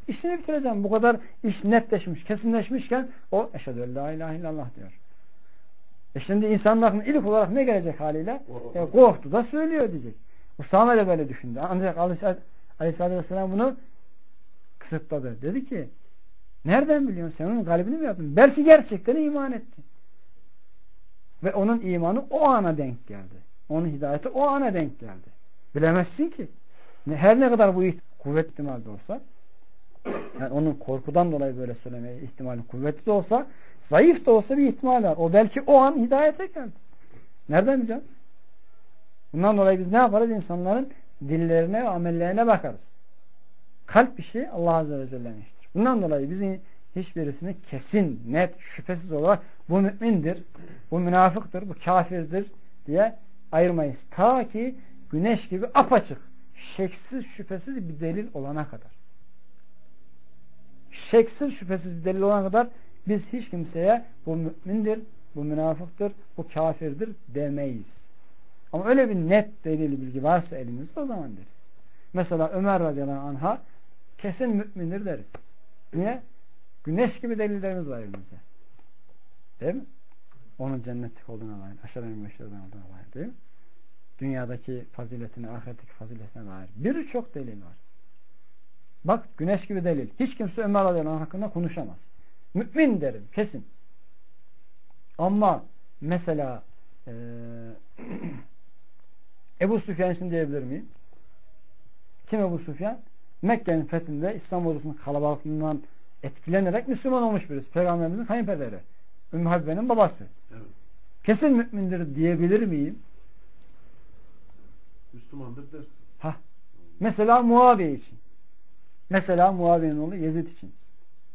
işini bitireceğim. Bu kadar iş netleşmiş, kesinleşmişken o eşhedü la ilahe illallah diyor. E şimdi insanın aklına ilk olarak ne gelecek haliyle? E, korktu da söylüyor diyecek. Usame de böyle düşündü. Ancak Aleyhisselatü Vesselam bunu kısıtladı. Dedi ki nereden biliyorsun? Sen onun kalbini mi yaptın? Belki gerçekten iman etti. Ve onun imanı o ana denk geldi. Onun hidayeti o ana denk geldi. Bilemezsin ki. Her ne kadar bu kuvvet ihtimalde olsa yani onun korkudan dolayı böyle söylemeye ihtimali kuvvetli de olsa zayıf da olsa bir ihtimal var. O belki o an hidayete geldi. Nereden biliyorsun? Bundan dolayı biz ne yaparız? İnsanların dillerine ve amellerine bakarız. Kalp işi Allah Azze ve Celle'nin iştir. Bundan dolayı bizim hiçbirisini kesin, net, şüphesiz olarak bu mümindir, bu münafıktır, bu kafirdir diye ayırmayız. Ta ki güneş gibi apaçık, şeksiz şüphesiz bir delil olana kadar. Şeksiz şüphesiz bir delil olana kadar biz hiç kimseye bu mümindir, bu münafıktır, bu kafirdir demeyiz. Ama öyle bir net delil bilgi varsa elimizde o zaman deriz. Mesela Ömer radıyallahu anh'a kesin mümindir deriz. Niye? Güneş gibi delillerimiz var elimizde. Değil mi? Onun cennetlik olduğuna dair, aşağıdan inmişlerden olduğuna dair değil mi? Dünyadaki faziletine, ahiretteki faziletine dair birçok delil var. Bak güneş gibi delil. Hiç kimse Ömer radıyallahu hakkında konuşamaz. Mümin derim kesin. Ama mesela e, Ebu Süfyan için diyebilir miyim? Kim Ebu Süfyan? Mekke'nin fethinde İslam ordusunun kalabalığından etkilenerek Müslüman olmuş birisi. Peygamberimizin kayınpederi. Ümmü Habibe'nin babası. Evet. Kesin mümindir diyebilir miyim? Müslümandır dersin. Ha. Mesela Muaviye için. Mesela Muaviye'nin oğlu Yezid için.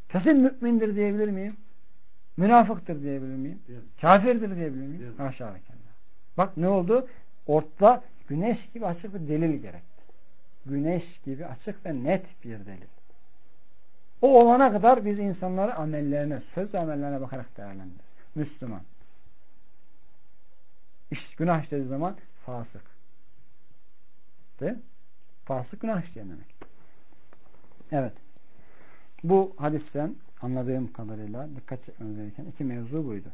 Kesin mümindir diyebilir miyim? Münafıktır diyebilir miyim? Değil. Kafirdir diyebilir miyim? Haşa ve Bak ne oldu? Ortada güneş gibi açık bir delil gerekti. Güneş gibi açık ve net bir delil. O olana kadar biz insanları amellerine, söz ve amellerine bakarak değerlendiririz. Müslüman. İş, günah işlediği zaman fasık. Değil Fasık günah işleyen demek. Evet. Bu hadisten anladığım kadarıyla dikkat çekmemiz gereken iki mevzu buydu.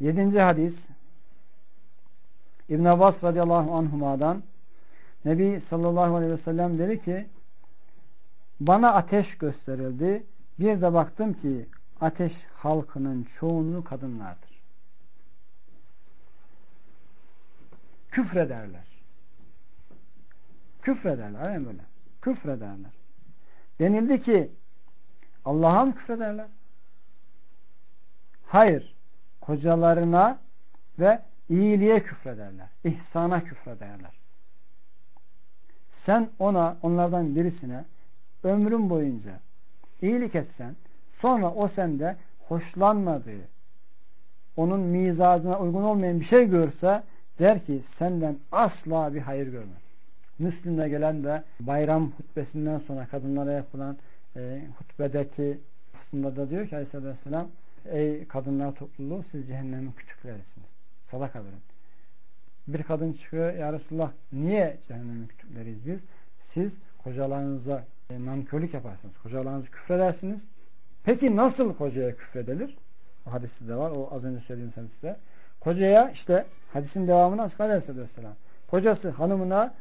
Yedinci hadis İbn Abbas radıyallahu anhuma'dan Nebi sallallahu aleyhi ve sellem dedi ki bana ateş gösterildi. Bir de baktım ki ateş halkının çoğunluğu kadınlardır. Küfrederler. Küfrederler. Aynen böyle. Küfrederler. Denildi ki Allah'a mı küfrederler? Hayır. Kocalarına ve iyiliğe küfrederler. İhsana küfrederler. Sen ona, onlardan birisine ömrün boyunca iyilik etsen sonra o sende hoşlanmadığı onun mizacına uygun olmayan bir şey görse der ki senden asla bir hayır görmem. Müslüm'de gelen de bayram hutbesinden sonra kadınlara yapılan e, hutbedeki kısımda da diyor ki Aleyhisselatü Vesselam ey kadınlar topluluğu siz cehennemin küçüklerisiniz. Sadaka verin. Bir kadın çıkıyor ya Resulullah niye cehennemin küçükleriyiz biz? Siz kocalarınıza e, nankörlük yaparsınız. Kocalarınızı küfredersiniz. Peki nasıl kocaya küfredilir? O hadiste de var. O az önce söylediğim hadiste. Kocaya işte hadisin devamını açıklar Aleyhisselam. Kocası hanımına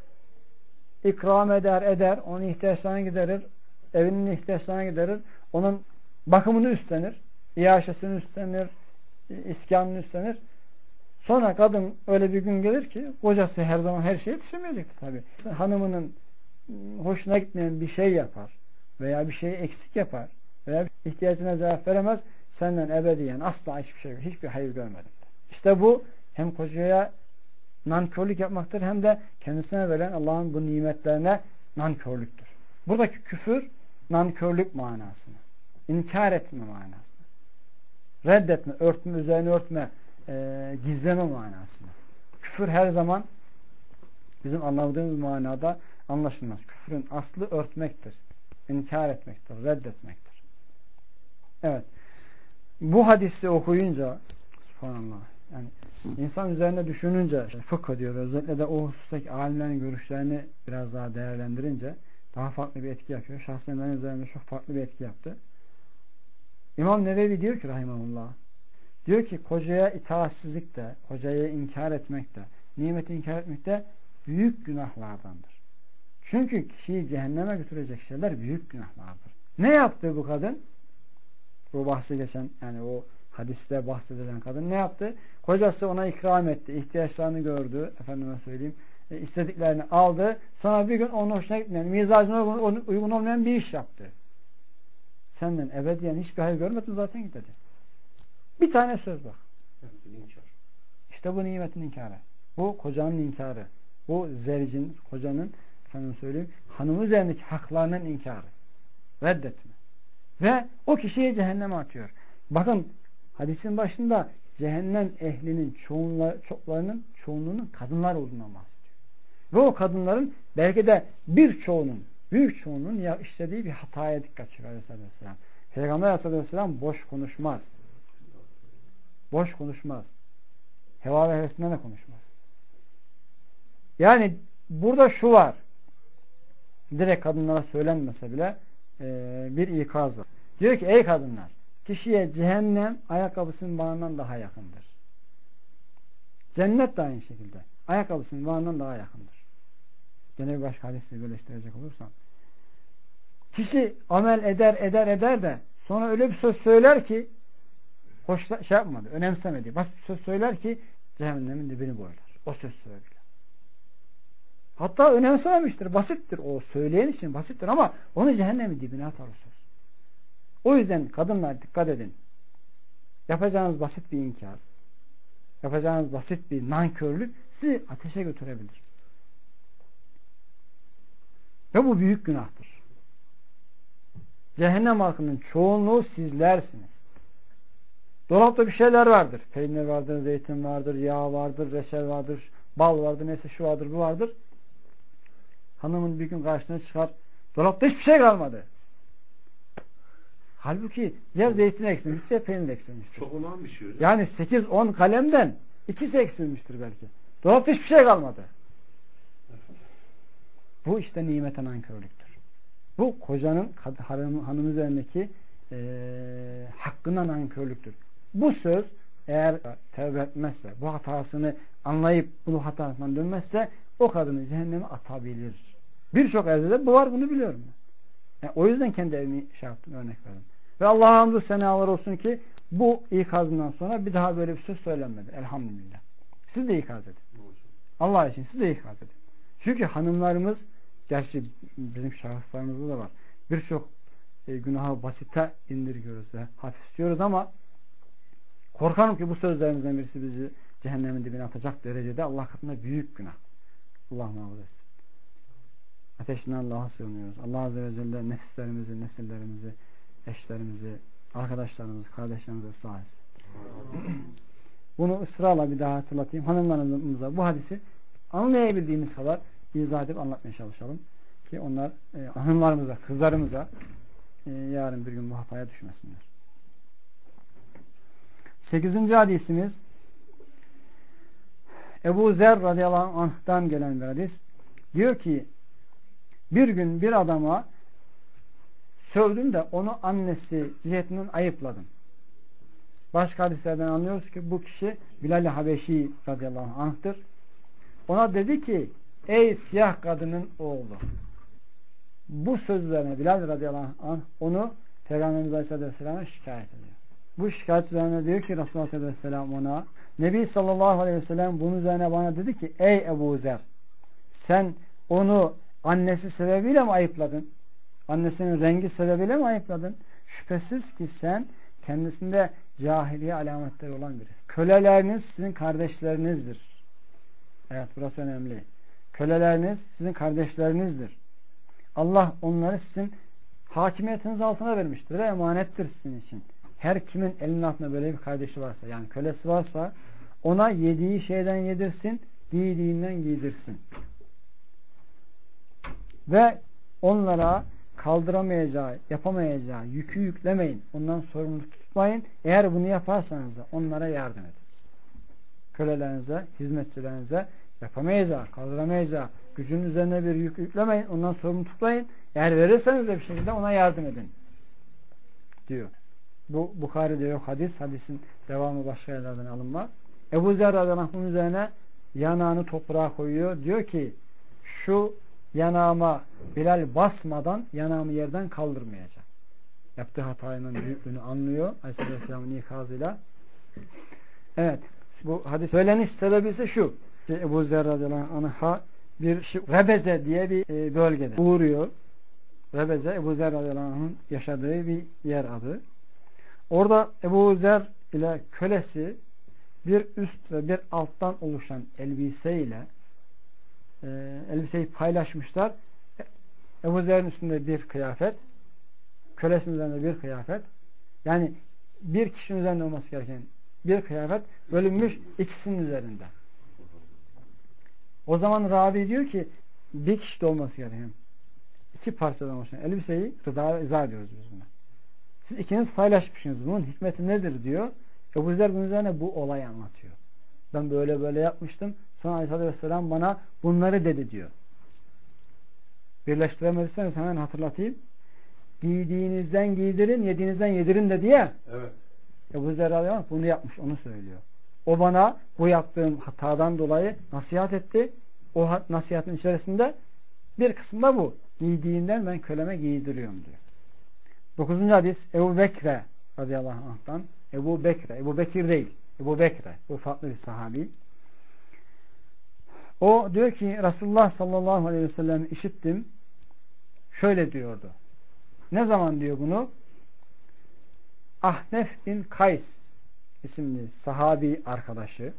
ikram eder eder. Onun ihtiyaçlarını giderir. Evinin ihtiyaçlarını giderir. Onun bakımını üstlenir. İyaşesini üstlenir. iskanını üstlenir. Sonra kadın öyle bir gün gelir ki kocası her zaman her şeye yetişemeyecektir tabi. Hanımının hoşuna gitmeyen bir şey yapar veya bir şeyi eksik yapar veya ihtiyacına cevap veremez senden ebediyen asla hiçbir şey hiçbir hayır görmedim. İşte bu hem kocaya nankörlük yapmaktır hem de kendisine verilen Allah'ın bu nimetlerine nankörlüktür. Buradaki küfür nankörlük manasını, inkar etme manasını, reddetme, örtme, üzerine örtme, e, gizleme manasını. Küfür her zaman bizim anladığımız manada anlaşılmaz. Küfrün aslı örtmektir, inkar etmektir, reddetmektir. Evet. Bu hadisi okuyunca subhanallah yani insan üzerine düşününce fıkh diyor. Özellikle de o husustaki alimlerin görüşlerini biraz daha değerlendirince daha farklı bir etki yapıyor. Şahsen benim üzerinde çok farklı bir etki yaptı. İmam Nevevi diyor ki rahimahullah diyor ki kocaya itaatsizlik de, kocaya inkar etmek de, nimeti inkar etmek de büyük günahlardandır. Çünkü kişiyi cehenneme götürecek şeyler büyük günahlardır. Ne yaptı bu kadın? Bu bahsi geçen yani o hadiste bahsedilen kadın ne yaptı? Kocası ona ikram etti. ihtiyaçlarını gördü. Efendime söyleyeyim. E, istediklerini aldı. Sonra bir gün onun hoşuna gitmeyen, mizacına uygun, uygun olmayan bir iş yaptı. Senden ebediyen hiçbir hayır görmedin zaten git dedi. Bir tane söz bak. İşte bu nimetin inkarı. Bu kocanın inkarı. Bu zevcin, kocanın efendim söyleyeyim, hanımı üzerindeki haklarının inkarı. Reddetme. Ve o kişiyi cehenneme atıyor. Bakın hadisin başında cehennem ehlinin çoğunlar, çoklarının çoğunluğunun kadınlar olduğundan bahsediyor. Ve o kadınların belki de birçoğunun, büyük çoğunluğun ya işlediği bir hataya dikkat çekiyor Aleyhisselatü Vesselam. Peygamber Aleyhisselatü Vesselam boş konuşmaz. Boş konuşmaz. Heva ve hevesinden de konuşmaz. Yani burada şu var. Direkt kadınlara söylenmese bile bir ikaz var. Diyor ki ey kadınlar kişiye cehennem ayakkabısının bağından daha yakındır. Cennet de aynı şekilde. Ayakkabısının bağından daha yakındır. Gene bir başka hadisle birleştirecek olursam. Kişi amel eder eder eder de sonra öyle bir söz söyler ki hoşla, şey yapmadı, önemsemedi. Basit bir söz söyler ki cehennemin dibini boylar. O söz söylüyor. Hatta önemsememiştir. Basittir. O söyleyen için basittir ama onu cehennemin dibine atar o söz. O yüzden kadınlar dikkat edin. Yapacağınız basit bir inkar, yapacağınız basit bir nankörlük sizi ateşe götürebilir. Ve bu büyük günahtır. Cehennem halkının çoğunluğu sizlersiniz. Dolapta bir şeyler vardır. Peynir vardır, zeytin vardır, yağ vardır, reçel vardır, bal vardır, neyse şu vardır, bu vardır. Hanımın bir gün karşısına çıkar. Dolapta hiçbir şey kalmadı. Halbuki ya zeytin eksilmiş ya peynir eksilmiştir. Çok olan bir şey hocam. Yani 8-10 kalemden ikisi eksilmiştir belki. Dolapta hiçbir şey kalmadı. Bu işte nimete nankörlüktür. Bu kocanın hanım, hanım üzerindeki e, hakkına nankörlüktür. Bu söz eğer tevbe etmezse, bu hatasını anlayıp bunu hatasından dönmezse o kadını cehenneme atabilir. Birçok evde bu var bunu biliyorum. Yani o yüzden kendi evimi şey yaptım, örnek verdim. Ve Allah'a hamdü senalar olsun ki bu ikazından sonra bir daha böyle bir söz söylenmedi. Elhamdülillah. Siz de ikaz edin. Allah için siz de ikaz edin. Çünkü hanımlarımız gerçi bizim şahıslarımızda da var. Birçok e, günahı basite indirgiyoruz ve hafifliyoruz ama korkarım ki bu sözlerimizden birisi bizi cehennemin dibine atacak derecede Allah katında büyük günah. Allah muhafaza etsin. Ateşinden Allah'a sığınıyoruz. Allah Azze ve Celle nefislerimizi, nesillerimizi, eşlerimizi, arkadaşlarımızı, kardeşlerimizi ıslah etsin. Bunu ısrarla bir daha hatırlatayım. Hanımlarımıza bu hadisi anlayabildiğimiz kadar izah edip anlatmaya çalışalım. Ki onlar e, hanımlarımıza, kızlarımıza e, yarın bir gün bu hataya düşmesinler. Sekizinci hadisimiz Ebu Zer radıyallahu anh'tan gelen bir hadis. Diyor ki bir gün bir adama sövdüm de onu annesi cihetinden ayıpladım. Başka hadislerden anlıyoruz ki bu kişi Bilal-i Habeşi radıyallahu anh'tır. Ona dedi ki ey siyah kadının oğlu bu sözlerine Bilal radıyallahu anh onu Peygamberimiz Aleyhisselatü Vesselam'a şikayet ediyor. Bu şikayet üzerine diyor ki Resulullah Aleyhisselatü Vesselam ona Nebi sallallahu aleyhi ve sellem bunun üzerine bana dedi ki ey Ebu Zer sen onu Annesi sebebiyle mi ayıpladın? Annesinin rengi sebebiyle mi ayıpladın? Şüphesiz ki sen kendisinde cahiliye alametleri olan birisi. Köleleriniz sizin kardeşlerinizdir. Evet burası önemli. Köleleriniz sizin kardeşlerinizdir. Allah onları sizin hakimiyetiniz altına vermiştir ve emanettir sizin için. Her kimin elinin altında böyle bir kardeşi varsa yani kölesi varsa ona yediği şeyden yedirsin, giydiğinden giydirsin. Ve onlara kaldıramayacağı, yapamayacağı yükü yüklemeyin. Ondan sorumlu tutmayın. Eğer bunu yaparsanız da onlara yardım edin. Kölelerinize, hizmetçilerinize yapamayacağı, kaldıramayacağı, gücün üzerine bir yük yüklemeyin. Ondan sorumlu tutmayın. Eğer verirseniz de bir şekilde ona yardım edin. Diyor. Bu Bukhari'de yok hadis. Hadisin devamı başka yerlerden alınma. Ebu Zer üzerine yanağını toprağa koyuyor. Diyor ki şu yanağıma Bilal basmadan yanağımı yerden kaldırmayacak. Yaptığı hatanın büyüklüğünü anlıyor. Aleyhisselam'ın ikazıyla. Evet. Bu hadis söyleniş sebebi ise şu. İşte Ebu Zer radıyallahu anh'a bir şey, Rebeze diye bir e, bölgede uğruyor. Rebeze Ebu Zer radıyallahu yaşadığı bir yer adı. Orada Ebu Zer ile kölesi bir üst ve bir alttan oluşan elbise ile e, elbiseyi paylaşmışlar. Ebu Zer'in üstünde bir kıyafet, kölesinin üzerinde bir kıyafet. Yani bir kişinin üzerinde olması gereken bir kıyafet bölünmüş ikisinin üzerinde. O zaman Rabi diyor ki bir kişi de olması gereken iki parçadan oluşan elbiseyi rıza, rıza diyoruz biz buna. Siz ikiniz paylaşmışsınız. Bunun hikmeti nedir diyor. Ebu Zer bunun üzerine bu olayı anlatıyor. Ben böyle böyle yapmıştım. Sonra Aleyhisselatü Vesselam bana bunları dedi diyor. Birleştiremediyseniz hemen hatırlatayım. Giydiğinizden giydirin, yediğinizden yedirin de diye. Evet. Ebu Zer bunu yapmış, onu söylüyor. O bana bu yaptığım hatadan dolayı nasihat etti. O nasihatin içerisinde bir kısmı da bu. Giydiğinden ben köleme giydiriyorum diyor. Dokuzuncu hadis Ebu Bekre radıyallahu anh'tan Ebu Bekre, Ebu Bekir değil. Ebu Bekre. Bu farklı bir sahabi. O diyor ki Resulullah sallallahu aleyhi ve sellem işittim. Şöyle diyordu. Ne zaman diyor bunu? Ahnef bin Kays isimli sahabi arkadaşı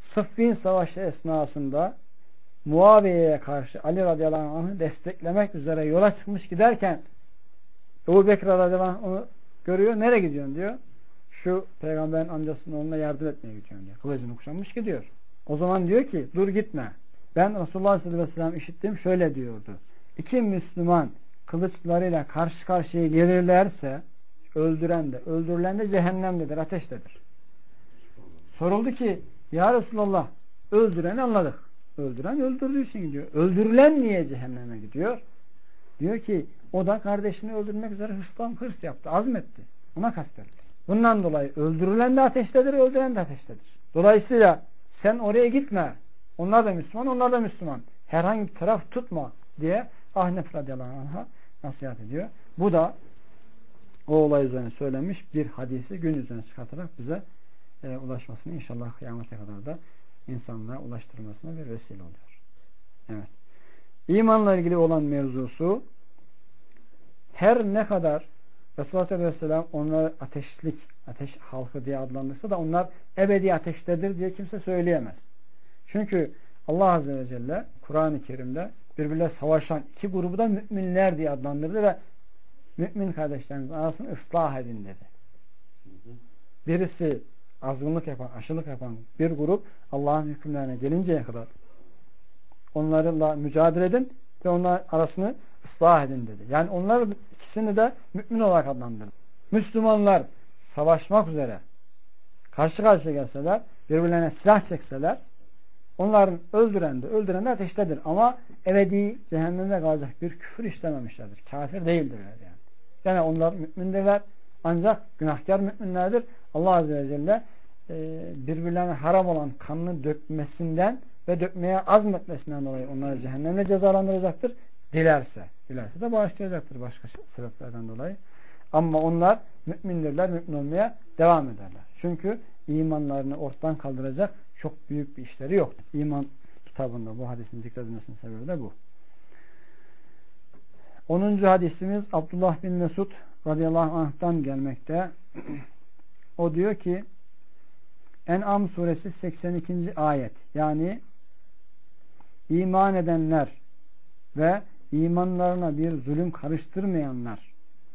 Sıffin Savaşı esnasında Muaviye'ye karşı Ali radıyallahu anh'ı desteklemek üzere yola çıkmış giderken Ebu Bekir radıyallahu anh onu görüyor. Nereye gidiyorsun diyor. Şu peygamberin amcasının onunla yardım etmeye gidiyorum diyor. Kılıcını kuşanmış gidiyor. O zaman diyor ki dur gitme. Ben Resulullah sallallahu aleyhi ve sellem işittim şöyle diyordu. İki Müslüman kılıçlarıyla karşı karşıya gelirlerse öldüren de öldürülen de cehennemdedir, ateştedir. Soruldu ki ya Resulallah öldüreni anladık. Öldüren öldürdüğü için gidiyor. Öldürülen niye cehenneme gidiyor? Diyor ki o da kardeşini öldürmek üzere hırslan hırs yaptı, azmetti. Ona kastetti. Bundan dolayı öldürülen de ateştedir, öldüren de ateştedir. Dolayısıyla sen oraya gitme. Onlar da Müslüman, onlar da Müslüman. Herhangi bir taraf tutma diye Ahnef radıyallahu anh'a nasihat ediyor. Bu da o olay üzerine söylenmiş bir hadisi gün üzerine çıkartarak bize e, ulaşmasını inşallah kıyamete kadar da insanlığa ulaştırmasına bir vesile oluyor. Evet. İmanla ilgili olan mevzusu her ne kadar Resulullah Aleyhisselam onları ateşlik, ateş halkı diye adlandırsa da onlar ebedi ateştedir diye kimse söyleyemez. Çünkü Allah Azze ve Celle Kur'an-ı Kerim'de birbirle savaşan iki grubu da müminler diye adlandırdı ve mümin kardeşlerimizin arasını ıslah edin dedi. Birisi azgınlık yapan, aşılık yapan bir grup Allah'ın hükümlerine gelinceye kadar onlarla mücadele edin ve onlar arasını ıslah edin dedi. Yani onlar ikisini de mümin olarak adlandırdı. Müslümanlar savaşmak üzere karşı karşıya gelseler, birbirlerine silah çekseler onların öldüren de öldüren de ateştedir. Ama ebedi cehennemde kalacak bir küfür işlememişlerdir. Kafir değildirler yani. Yani onlar mümindirler ancak günahkar müminlerdir. Allah Azze ve Celle e, birbirlerine haram olan kanını dökmesinden ve dökmeye azmetmesinden dolayı onları cehennemle cezalandıracaktır. Dilerse. Dilerse de bağışlayacaktır başka sebeplerden dolayı. Ama onlar mümindirler, mümin olmaya devam ederler. Çünkü imanlarını ortadan kaldıracak çok büyük bir işleri yok. İman kitabında bu hadisin zikredilmesinin sebebi de bu. 10. hadisimiz Abdullah bin Mesud radıyallahu anh'tan gelmekte. O diyor ki En'am suresi 82. ayet yani iman edenler ve imanlarına bir zulüm karıştırmayanlar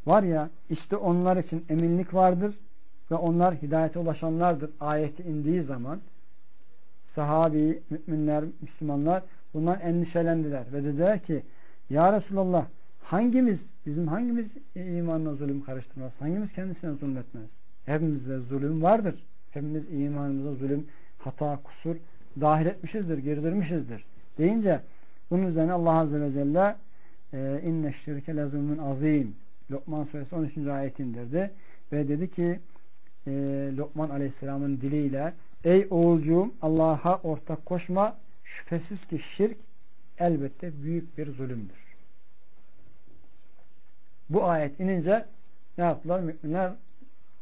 var ya işte onlar için eminlik vardır ve onlar hidayete ulaşanlardır ayeti indiği zaman sahabi, müminler, Müslümanlar bundan endişelendiler ve dediler ki Ya Resulallah hangimiz, bizim hangimiz imanla zulüm karıştırmaz? Hangimiz kendisine zulmetmez? Hepimizde zulüm vardır. Hepimiz imanımıza zulüm, hata, kusur dahil etmişizdir, girdirmişizdir. Deyince bunun üzerine Allah Azze ve Celle e, inne şirke lezulmun azim Lokman suresi 13. ayet indirdi ve dedi ki e, Lokman aleyhisselamın diliyle ey oğulcuğum Allah'a ortak koşma şüphesiz ki şirk elbette büyük bir zulümdür. Bu ayet inince ne yaptılar? Müminler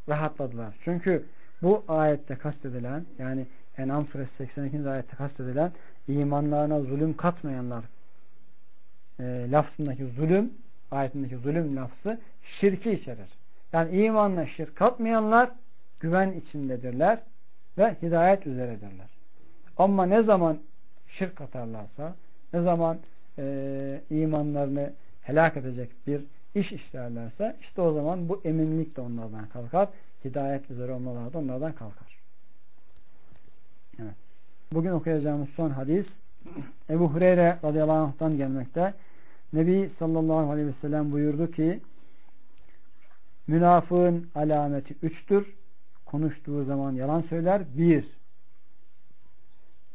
rahatladılar. Çünkü bu ayette kastedilen yani En'am suresi 82. ayette kastedilen imanlarına zulüm katmayanlar e, lafzındaki zulüm ayetindeki zulüm lafzı şirki içerir. Yani imanla şirk katmayanlar güven içindedirler ve hidayet üzeredirler. Ama ne zaman şirk katarlarsa ne zaman e, imanlarını helak edecek bir iş işlerlerse işte o zaman bu eminlik de onlardan kalkar. Hidayet üzere olmaları da onlardan kalkar. Evet. Bugün okuyacağımız son hadis Ebu Hureyre radıyallahu anh'tan gelmekte. Nebi sallallahu aleyhi ve sellem buyurdu ki münafığın alameti üçtür. Konuştuğu zaman yalan söyler. Bir.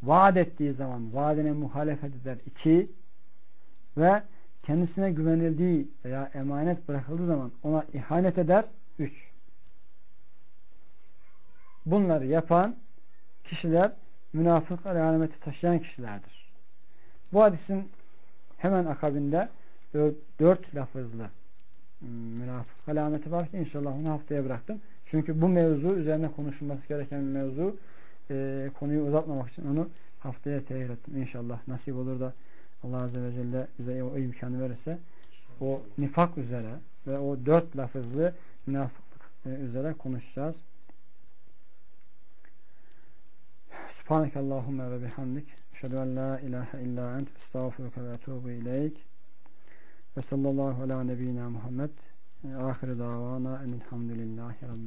Vaat ettiği zaman vaadine muhalefet eder. İki. Ve kendisine güvenildiği veya emanet bırakıldığı zaman ona ihanet eder. Üç. Bunları yapan kişiler münafık alameti taşıyan kişilerdir. Bu hadisin hemen akabinde dört, dört lafızlı hmm, münafık alameti var ki inşallah onu haftaya bıraktım. Çünkü bu mevzu üzerine konuşulması gereken bir mevzu e, konuyu uzatmamak için onu haftaya tehir ettim. İnşallah nasip olur da Allah Azze ve Celle bize o imkanı verirse o nifak üzere ve o dört lafızlı münafıklık e, üzere konuşacağız. Subhaneke Allahümme ve bihamdik. Eşhedü en la ilahe illa ent. Estağfurullah ve etubu ileyk. Ve sallallahu ala nebiyyina Muhammed. Ahire davana enilhamdülillahi rabbil